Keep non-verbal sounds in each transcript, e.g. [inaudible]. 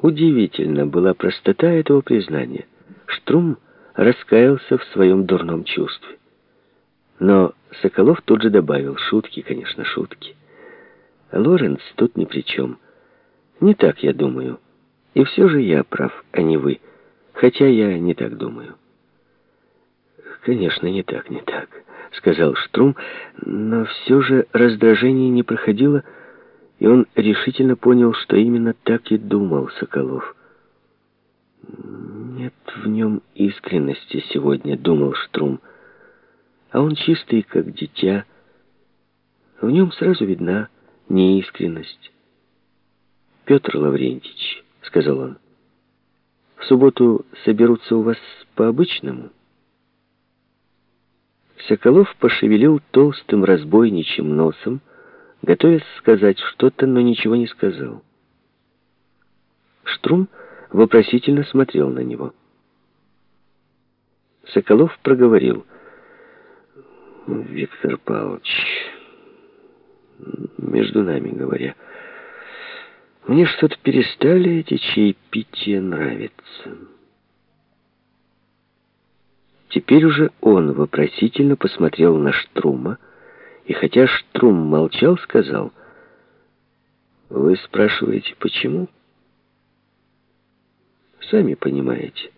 Удивительно была простота этого признания. Штрум раскаялся в своем дурном чувстве. Но Соколов тут же добавил, шутки, конечно, шутки. Лоренс тут ни при чем. Не так я думаю. И все же я прав, а не вы. Хотя я не так думаю. Конечно, не так, не так, сказал Штрум, но все же раздражение не проходило, и он решительно понял, что именно так и думал Соколов. «Нет в нем искренности сегодня», — думал Штрум. «А он чистый, как дитя. В нем сразу видна неискренность». «Петр Лаврентьевич», — сказал он, — «в субботу соберутся у вас по-обычному?» Соколов пошевелил толстым разбойничьим носом, готовясь сказать что-то, но ничего не сказал. Штрум вопросительно смотрел на него. Соколов проговорил. «Виктор Павлович, между нами говоря, мне что-то перестали эти чаепития нравиться». Теперь уже он вопросительно посмотрел на Штрума, и хотя Штрум молчал, сказал, «Вы спрашиваете, почему?» «Сами понимаете,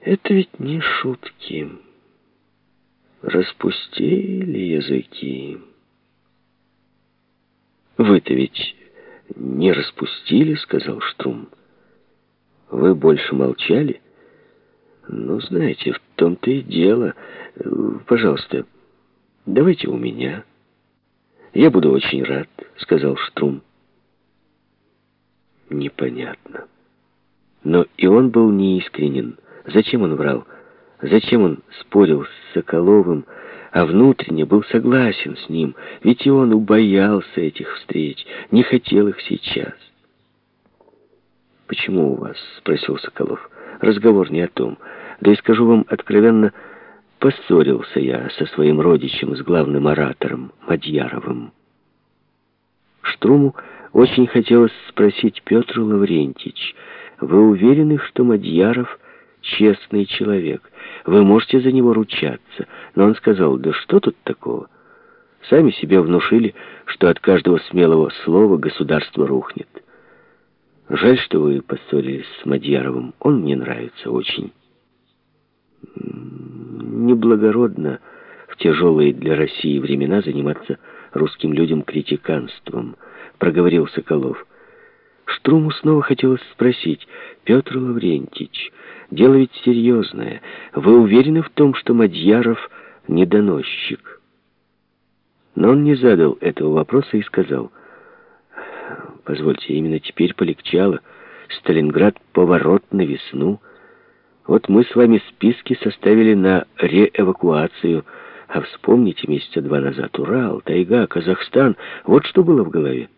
это ведь не шутки. Распустили языки. Вы-то ведь не распустили, сказал Штрум. Вы больше молчали? Ну, знаете, в том-то и дело. Пожалуйста, давайте у меня. Я буду очень рад, сказал Штрум. Непонятно. Но и он был неискренен. Зачем он врал? Зачем он спорил с Соколовым, а внутренне был согласен с ним? Ведь и он убоялся этих встреч, не хотел их сейчас. «Почему у вас?» — спросил Соколов. «Разговор не о том. Да и скажу вам откровенно, поссорился я со своим родичем, с главным оратором, Мадьяровым». Штруму очень хотелось спросить Петр Лаврентьевич, «Вы уверены, что Мадьяров...» честный человек. Вы можете за него ручаться. Но он сказал, да что тут такого? Сами себе внушили, что от каждого смелого слова государство рухнет. Жаль, что вы поссорились с Мадьяровым. Он мне нравится очень. Неблагородно в тяжелые для России времена заниматься русским людям критиканством, проговорил Соколов. Штруму снова хотелось спросить, Петр Лаврентьевич, дело ведь серьезное. Вы уверены в том, что Мадьяров не доносчик? Но он не задал этого вопроса и сказал, позвольте, именно теперь полегчало. Сталинград поворот на весну. Вот мы с вами списки составили на реэвакуацию, а вспомните месяца два назад Урал, Тайга, Казахстан, вот что было в голове.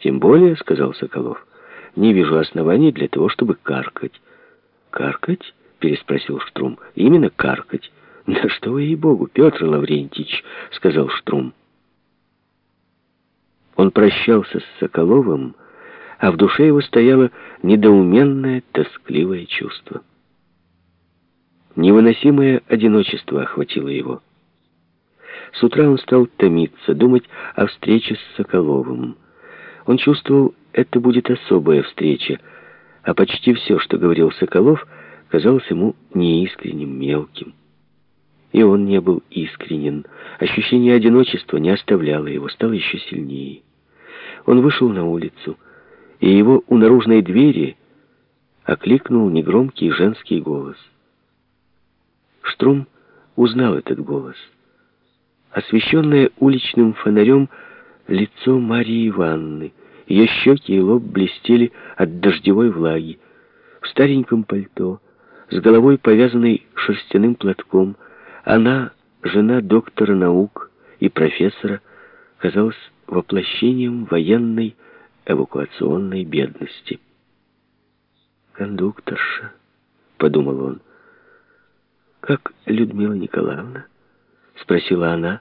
«Тем более, — сказал Соколов, — не вижу оснований для того, чтобы каркать». «Каркать?» — переспросил Штрум. «Именно каркать». [laughs] «Да что вы, ей-богу, Петр Лаврентьевич!» — сказал Штрум. Он прощался с Соколовым, а в душе его стояло недоуменное, тоскливое чувство. Невыносимое одиночество охватило его. С утра он стал томиться, думать о встрече с Соколовым. Он чувствовал, это будет особая встреча, а почти все, что говорил Соколов, казалось ему неискренним, мелким. И он не был искренен. Ощущение одиночества не оставляло его, стало еще сильнее. Он вышел на улицу, и его у наружной двери окликнул негромкий женский голос. Штрум узнал этот голос. Освещенное уличным фонарем лицо Марии Ивановны. Ее щеки и лоб блестели от дождевой влаги. В стареньком пальто, с головой повязанной шерстяным платком, она, жена доктора наук и профессора, казалась воплощением военной эвакуационной бедности. «Кондукторша», — подумал он. «Как Людмила Николаевна?» — спросила она,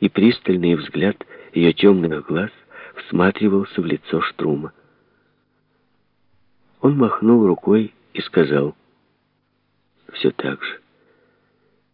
и пристальный взгляд ее темных глаз всматривался в лицо Штрума. Он махнул рукой и сказал, «Все так же».